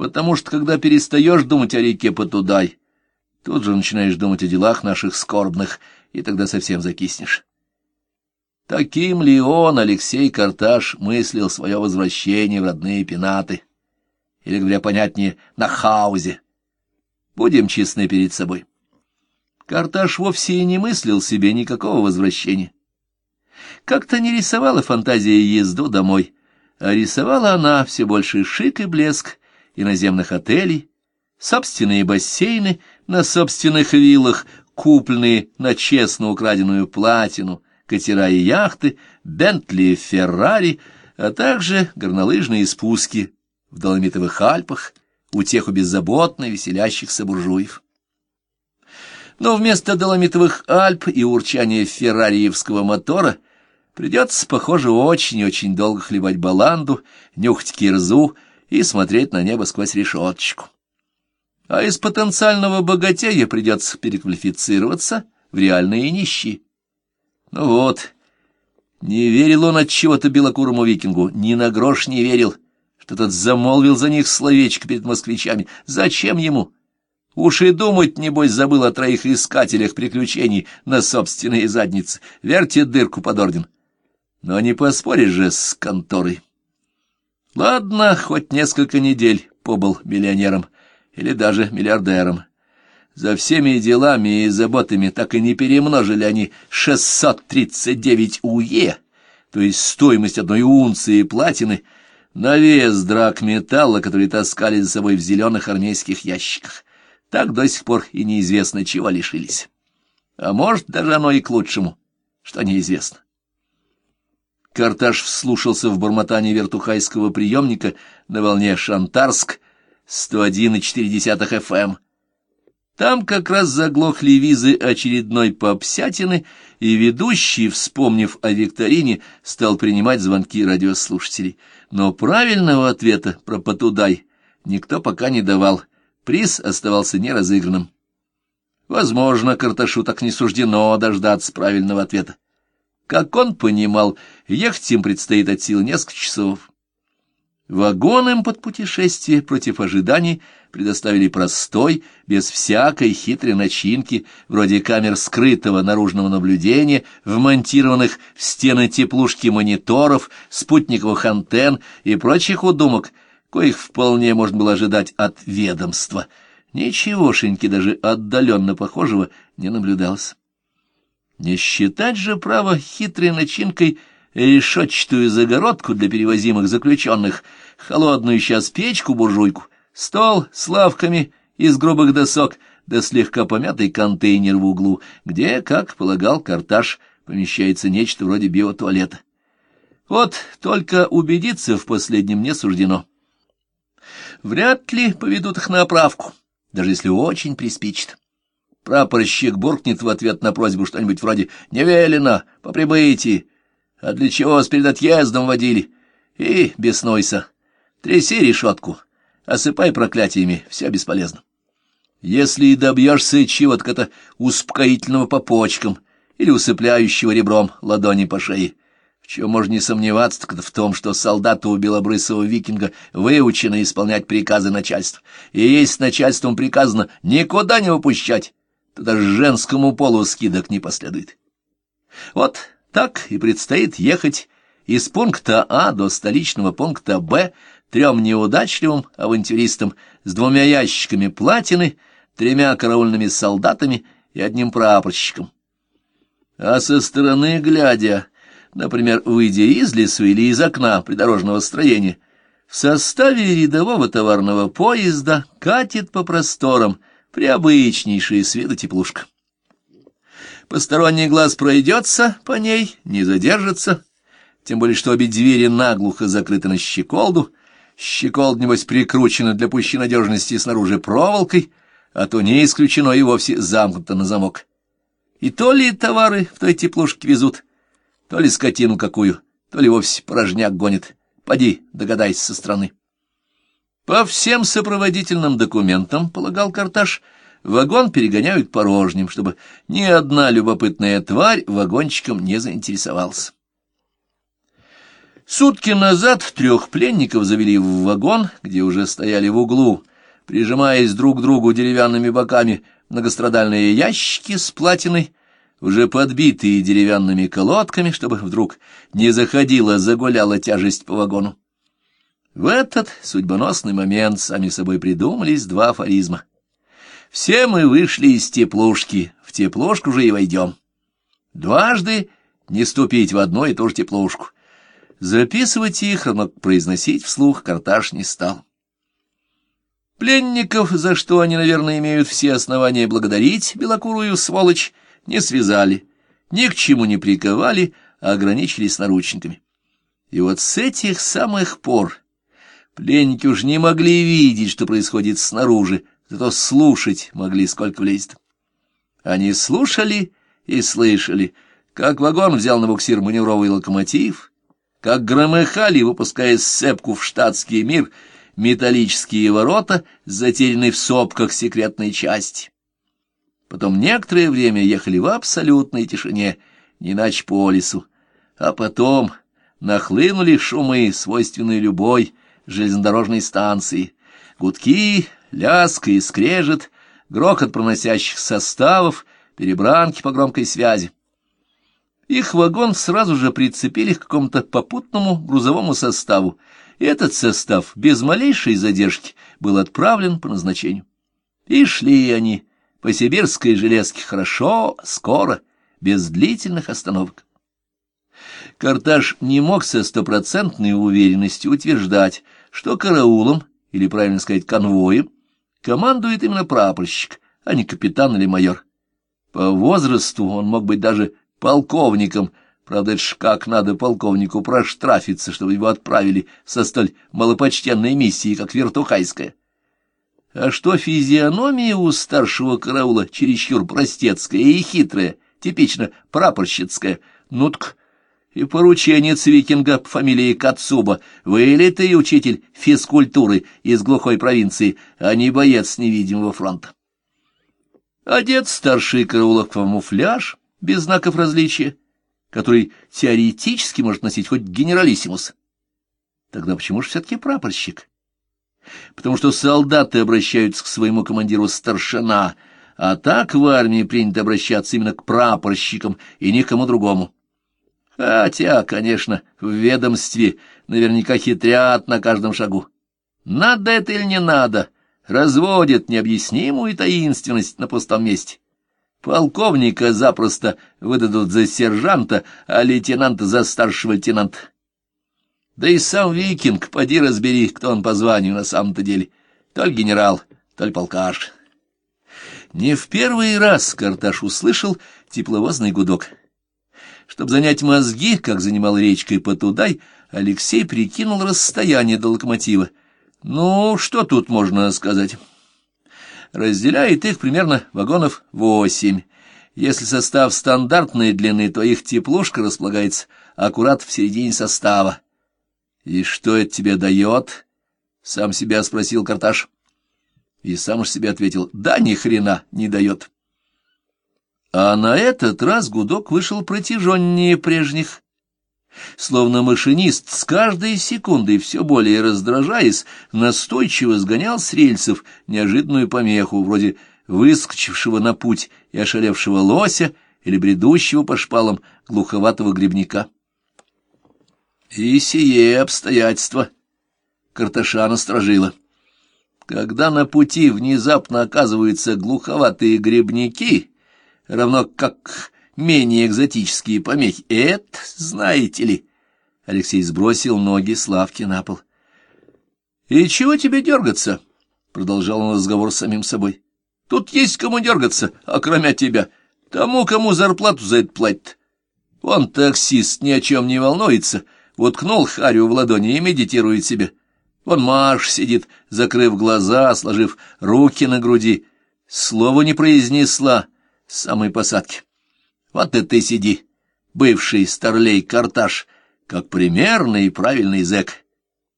потому что, когда перестаешь думать о реке Потудай, тут же начинаешь думать о делах наших скорбных, и тогда совсем закиснешь. Таким ли он, Алексей Карташ, мыслил свое возвращение в родные пенаты? Или, говоря понятнее, на хаузе? Будем честны перед собой. Карташ вовсе и не мыслил себе никакого возвращения. Как-то не рисовала фантазия езду домой, а рисовала она все больше шик и блеск иноземных отелей, собственные бассейны на собственных виллах, купленные на честно украденную платину, катера и яхты, Бентли и Феррари, а также горнолыжные спуски в Доломитовых Альпах, утеху беззаботно веселящихся буржуев. Но вместо Доломитовых Альп и урчания феррариевского мотора придется, похоже, очень-очень долго хлебать баланду, нюхать кирзу и смотреть на небо сквозь решеточку. А из потенциального богатея придется переквалифицироваться в реальные нищие. Ну вот, не верил он от чего-то белокурому викингу, ни на грош не верил, что тот замолвил за них словечко перед москвичами. Зачем ему? Уж и думать, небось, забыл о троих искателях приключений на собственные задницы. Верьте дырку под орден. Но не поспоришь же с конторой. Ладно, хоть несколько недель побыл миллионером или даже миллиардером. За всеми делами и заботами так и не перемножили они 639 УЕ, то есть стоимость одной унции платины, на вес драк металла, который таскали за собой в зеленых армейских ящиках так до сих пор и неизвестно, чего лишились. А может, даже оно и к лучшему, что неизвестно. Карташ вслушался в бормотание вертухайского приемника на волне Шантарск 101,4 FM. Эм. Там как раз заглохли визы очередной попсятины, и ведущий, вспомнив о викторине, стал принимать звонки радиослушателей. Но правильного ответа про Потудай никто пока не давал, Приз оставался неразыгранным. Возможно, Карташу так не суждено дождаться правильного ответа. Как он понимал, ехать им предстоит от силы несколько часов. Вагон им под путешествие против ожиданий предоставили простой, без всякой хитрой начинки, вроде камер скрытого наружного наблюдения, вмонтированных в стены теплушки мониторов, спутниковых антенн и прочих удумок — коих вполне можно было ожидать от ведомства. Ничегошеньки даже отдаленно похожего не наблюдалось. Не считать же право хитрой начинкой решетчатую загородку для перевозимых заключенных, холодную сейчас печку-буржуйку, стол с лавками из грубых досок, да слегка помятый контейнер в углу, где, как полагал Карташ, помещается нечто вроде биотуалета. Вот только убедиться в последнем не суждено вряд ли поведут их на оправку, даже если очень приспичит. Прапорщик буркнет в ответ на просьбу что-нибудь вроде «Не велено, по прибытии, а для чего вас перед отъездом водили?» И беснуйся, тряси решетку, осыпай проклятиями, все бесполезно. Если и добьешься чего-то, это успокоительного по почкам или усыпляющего ребром ладони по шее чем можно не сомневаться, так в том, что солдаты у белобрысого викинга выучены исполнять приказы начальства. И если начальством приказано никуда не выпущать, то даже женскому полу скидок не последует. Вот так и предстоит ехать из пункта А до столичного пункта Б трем неудачливым авантюристам с двумя ящиками платины, тремя караульными солдатами и одним прапорщиком. А со стороны глядя например, выйдя из лесу или из окна придорожного строения, в составе рядового товарного поезда катит по просторам приобычнейшая с виду теплушка. Посторонний глаз пройдется по ней, не задержится, тем более что обе двери наглухо закрыты на щеколду, щеколд, небось, прикручена для пущей надежности снаружи проволокой, а то не исключено и вовсе замкнуто на замок. И то ли товары в той теплушке везут, то ли скотину какую, то ли вовсе порожняк гонит. Поди, догадайся со стороны. По всем сопроводительным документам, полагал Карташ, вагон перегоняют порожним, чтобы ни одна любопытная тварь вагончиком не заинтересовалась. Сутки назад трех пленников завели в вагон, где уже стояли в углу, прижимаясь друг к другу деревянными боками, многострадальные ящики с платиной, уже подбитые деревянными колодками, чтобы вдруг не заходила, загуляла тяжесть по вагону. В этот судьбоносный момент сами собой придумались два афоризма. Все мы вышли из теплушки, в теплушку же и войдем. Дважды не ступить в одну и ту же теплушку — Записывать их, равно произносить вслух, Карташ не стал. Пленников, за что они, наверное, имеют все основания благодарить белокурую сволочь, не связали, ни к чему не приковали, а ограничились наручниками. И вот с этих самых пор пленники уж не могли видеть, что происходит снаружи, зато слушать могли, сколько влезет. Они слушали и слышали, как вагон взял на буксир маневровый локомотив — как громыхали, выпуская сцепку в штатский мир, металлические ворота, затерянные в сопках секретной части. Потом некоторое время ехали в абсолютной тишине, не иначе по лесу, а потом нахлынули шумы, свойственные любой железнодорожной станции, гудки, ляск и скрежет, грохот проносящих составов, перебранки по громкой связи. Их вагон сразу же прицепили к какому-то попутному грузовому составу, и этот состав без малейшей задержки был отправлен по назначению. И шли они по сибирской железке хорошо, скоро, без длительных остановок. Карташ не мог со стопроцентной уверенностью утверждать, что караулом, или, правильно сказать, конвоем, командует именно прапорщик, а не капитан или майор. По возрасту он мог быть даже полковником. Правда, это ж как надо полковнику проштрафиться, чтобы его отправили со столь малопочтенной миссией, как Вертухайская. А что физиономия у старшего караула чересчур простецкая и хитрая, типично прапорщицкая, ну так и порученец викинга по фамилии Кацуба, вылитый учитель физкультуры из глухой провинции, а не боец невидимого фронта. Одет старший караулов в камуфляж, без знаков различия, который теоретически может носить хоть генералиссимус. Тогда почему же все-таки прапорщик? Потому что солдаты обращаются к своему командиру старшина, а так в армии принято обращаться именно к прапорщикам и никому другому. Хотя, конечно, в ведомстве наверняка хитрят на каждом шагу. Надо это или не надо, разводят необъяснимую таинственность на пустом месте. Полковника запросто выдадут за сержанта, а лейтенанта за старшего лейтенанта. Да и сам викинг, поди разбери, кто он по званию на самом-то деле. То ли генерал, то ли полкаш. Не в первый раз Карташ услышал тепловозный гудок. Чтобы занять мозги, как занимал речкой Потудай, Алексей прикинул расстояние до локомотива. Ну, что тут можно сказать? разделяет их примерно вагонов восемь. Если состав стандартной длины, то их теплушка располагается аккурат в середине состава. — И что это тебе дает? — сам себя спросил Карташ. И сам уж себе ответил, да ни хрена не дает. А на этот раз гудок вышел протяженнее прежних. Словно машинист с каждой секундой, все более раздражаясь, настойчиво сгонял с рельсов неожиданную помеху, вроде выскочившего на путь и ошалевшего лося или бредущего по шпалам глуховатого грибника. И сие обстоятельство Карташа насторожило. Когда на пути внезапно оказываются глуховатые грибники, равно как менее экзотические помехи. Это, знаете ли... Алексей сбросил ноги Славки на пол. — И чего тебе дергаться? — продолжал он разговор с самим собой. — Тут есть кому дергаться, а кроме тебя. Тому, кому зарплату за это платят. Он таксист ни о чем не волнуется, уткнул Харю в ладони и медитирует себе. Вон Маш сидит, закрыв глаза, сложив руки на груди. Слова не произнесла самой посадки. Вот и ты сиди, бывший старлей-карташ, как примерный и правильный зэк.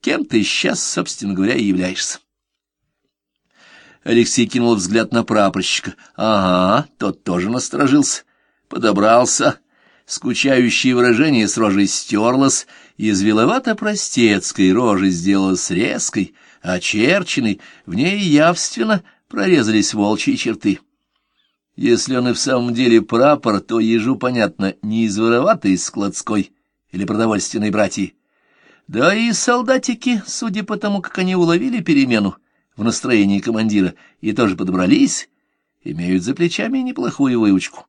Кем ты сейчас, собственно говоря, и являешься? Алексей кинул взгляд на прапорщика. Ага, тот тоже насторожился, подобрался, Скучающее выражение с рожей стерлось, из виловато-простецкой рожи сделалось резкой, очерченной, в ней явственно прорезались волчьи черты. Если он и в самом деле прапор, то ежу, понятно, не из вороватой складской или продовольственной братьи. Да и солдатики, судя по тому, как они уловили перемену в настроении командира и тоже подобрались, имеют за плечами неплохую выучку.